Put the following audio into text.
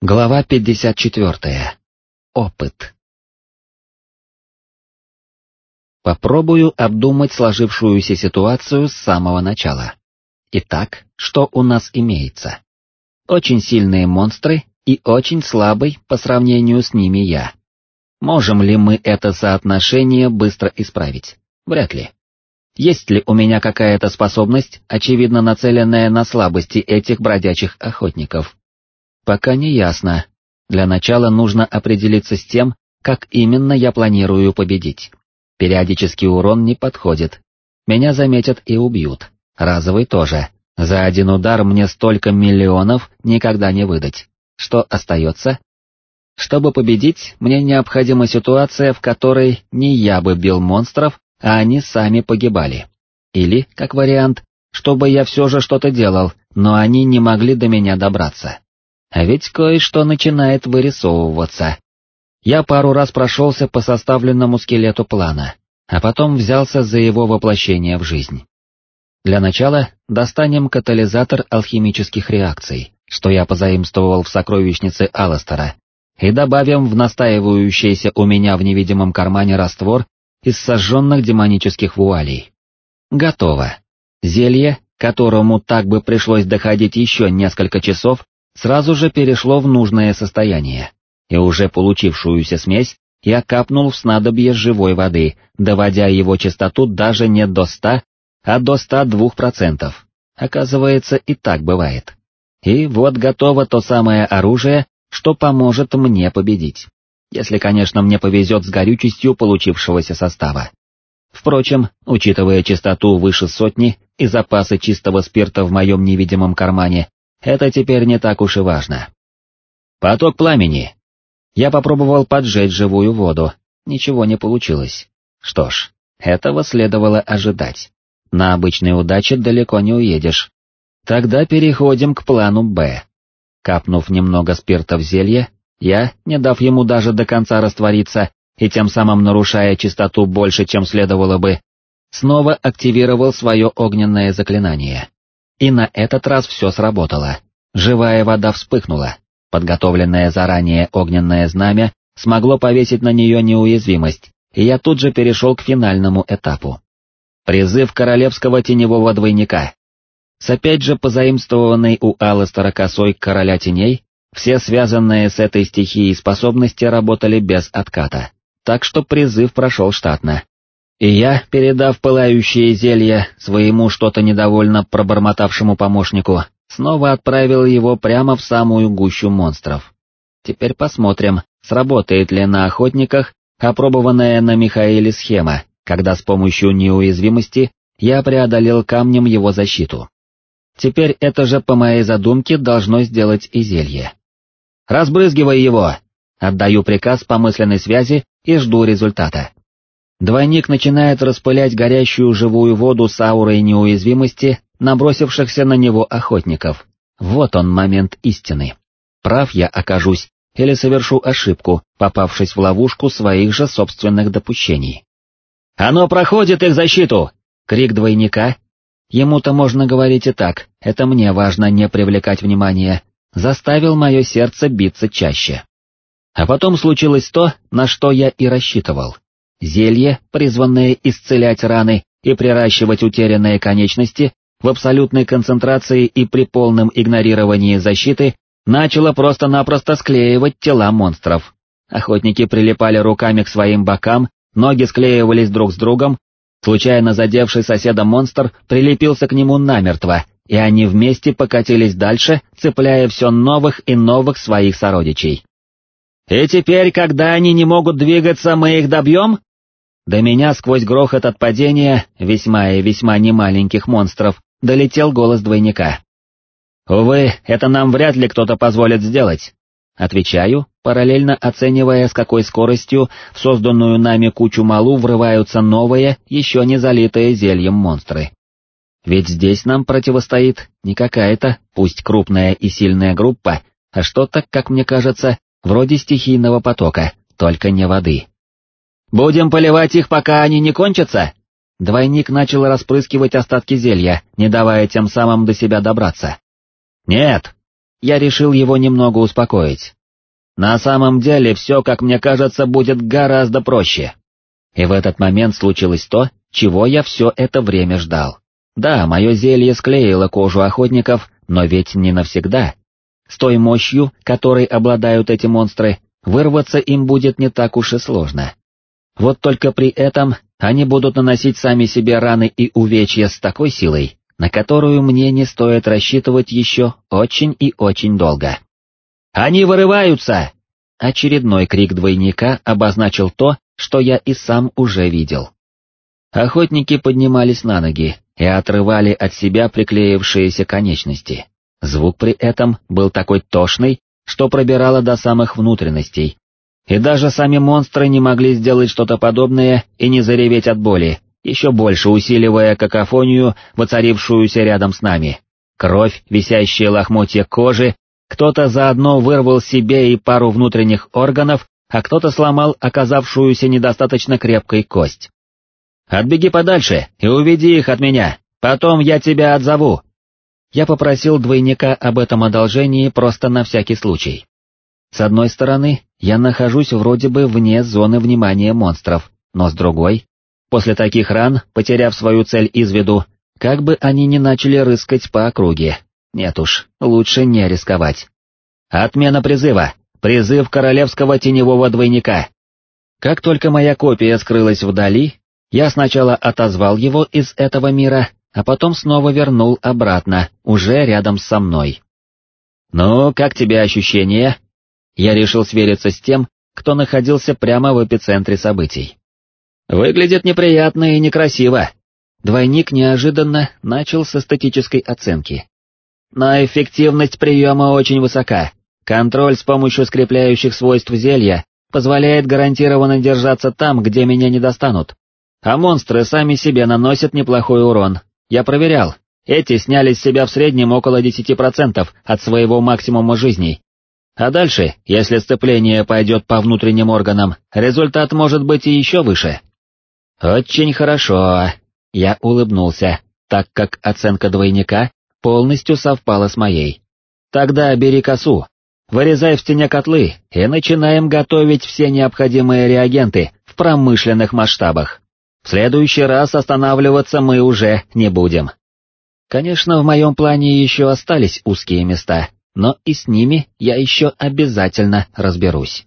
Глава 54. Опыт. Попробую обдумать сложившуюся ситуацию с самого начала. Итак, что у нас имеется? Очень сильные монстры и очень слабый по сравнению с ними я. Можем ли мы это соотношение быстро исправить? Вряд ли. Есть ли у меня какая-то способность, очевидно нацеленная на слабости этих бродячих охотников? Пока не ясно. Для начала нужно определиться с тем, как именно я планирую победить. Периодический урон не подходит. Меня заметят и убьют. Разовый тоже. За один удар мне столько миллионов никогда не выдать. Что остается? Чтобы победить, мне необходима ситуация, в которой не я бы бил монстров, а они сами погибали. Или, как вариант, чтобы я все же что-то делал, но они не могли до меня добраться. А ведь кое-что начинает вырисовываться. Я пару раз прошелся по составленному скелету плана, а потом взялся за его воплощение в жизнь. Для начала достанем катализатор алхимических реакций, что я позаимствовал в сокровищнице Алластера, и добавим в настаивающийся у меня в невидимом кармане раствор из сожженных демонических вуалей. Готово. Зелье, которому так бы пришлось доходить еще несколько часов, сразу же перешло в нужное состояние, и уже получившуюся смесь я капнул в снадобье живой воды, доводя его частоту даже не до 100, а до 102%. Оказывается, и так бывает. И вот готово то самое оружие, что поможет мне победить. Если, конечно, мне повезет с горючестью получившегося состава. Впрочем, учитывая частоту выше сотни и запасы чистого спирта в моем невидимом кармане, это теперь не так уж и важно. Поток пламени. Я попробовал поджечь живую воду, ничего не получилось. Что ж, этого следовало ожидать. На обычной удаче далеко не уедешь. Тогда переходим к плану «Б». Капнув немного спирта в зелье, я, не дав ему даже до конца раствориться и тем самым нарушая чистоту больше, чем следовало бы, снова активировал свое огненное заклинание. И на этот раз все сработало. Живая вода вспыхнула. Подготовленное заранее огненное знамя смогло повесить на нее неуязвимость, и я тут же перешел к финальному этапу. Призыв королевского теневого двойника. С опять же позаимствованной у Алластера косой короля теней, все связанные с этой стихией способности работали без отката, так что призыв прошел штатно. И я, передав пылающее зелье своему что-то недовольно пробормотавшему помощнику, снова отправил его прямо в самую гущу монстров. Теперь посмотрим, сработает ли на охотниках опробованная на Михаиле схема, когда с помощью неуязвимости я преодолел камнем его защиту. Теперь это же по моей задумке должно сделать и зелье. «Разбрызгивай его!» Отдаю приказ по мысленной связи и жду результата. Двойник начинает распылять горящую живую воду с аурой неуязвимости набросившихся на него охотников. Вот он момент истины. Прав я окажусь или совершу ошибку, попавшись в ловушку своих же собственных допущений. «Оно проходит их защиту!» — крик двойника. Ему-то можно говорить и так, это мне важно не привлекать внимания, заставил мое сердце биться чаще. А потом случилось то, на что я и рассчитывал. Зелье, призванное исцелять раны и приращивать утерянные конечности, в абсолютной концентрации и при полном игнорировании защиты, начало просто-напросто склеивать тела монстров. Охотники прилипали руками к своим бокам, ноги склеивались друг с другом, случайно задевший соседа монстр прилепился к нему намертво, и они вместе покатились дальше, цепляя все новых и новых своих сородичей. «И теперь, когда они не могут двигаться, мы их добьем?» До меня сквозь грохот от падения, весьма и весьма немаленьких монстров, долетел голос двойника. «Увы, это нам вряд ли кто-то позволит сделать». Отвечаю, параллельно оценивая, с какой скоростью в созданную нами кучу малу врываются новые, еще не залитые зельем монстры. Ведь здесь нам противостоит не какая-то, пусть крупная и сильная группа, а что-то, как мне кажется, вроде стихийного потока, только не воды. «Будем поливать их, пока они не кончатся?» Двойник начал распрыскивать остатки зелья, не давая тем самым до себя добраться. «Нет!» Я решил его немного успокоить. На самом деле все, как мне кажется, будет гораздо проще. И в этот момент случилось то, чего я все это время ждал. Да, мое зелье склеило кожу охотников, но ведь не навсегда. С той мощью, которой обладают эти монстры, вырваться им будет не так уж и сложно. Вот только при этом они будут наносить сами себе раны и увечья с такой силой, на которую мне не стоит рассчитывать еще очень и очень долго. «Они вырываются!» Очередной крик двойника обозначил то, что я и сам уже видел. Охотники поднимались на ноги и отрывали от себя приклеившиеся конечности. Звук при этом был такой тошный, что пробирало до самых внутренностей. И даже сами монстры не могли сделать что-то подобное и не зареветь от боли, еще больше усиливая какофонию, воцарившуюся рядом с нами. Кровь, висящие лохмотья кожи, кто-то заодно вырвал себе и пару внутренних органов, а кто-то сломал оказавшуюся недостаточно крепкой кость. «Отбеги подальше и уведи их от меня, потом я тебя отзову». Я попросил двойника об этом одолжении просто на всякий случай. С одной стороны, я нахожусь вроде бы вне зоны внимания монстров, но с другой, После таких ран, потеряв свою цель из виду, как бы они ни начали рыскать по округе, нет уж, лучше не рисковать. Отмена призыва, призыв королевского теневого двойника. Как только моя копия скрылась вдали, я сначала отозвал его из этого мира, а потом снова вернул обратно, уже рядом со мной. «Ну, как тебе ощущения?» Я решил свериться с тем, кто находился прямо в эпицентре событий. Выглядит неприятно и некрасиво. Двойник неожиданно начал с эстетической оценки. Но эффективность приема очень высока. Контроль с помощью скрепляющих свойств зелья позволяет гарантированно держаться там, где меня не достанут. А монстры сами себе наносят неплохой урон. Я проверял, эти сняли с себя в среднем около 10% от своего максимума жизней. А дальше, если сцепление пойдет по внутренним органам, результат может быть и еще выше. «Очень хорошо», — я улыбнулся, так как оценка двойника полностью совпала с моей. «Тогда бери косу, вырезай в стене котлы и начинаем готовить все необходимые реагенты в промышленных масштабах. В следующий раз останавливаться мы уже не будем». Конечно, в моем плане еще остались узкие места, но и с ними я еще обязательно разберусь.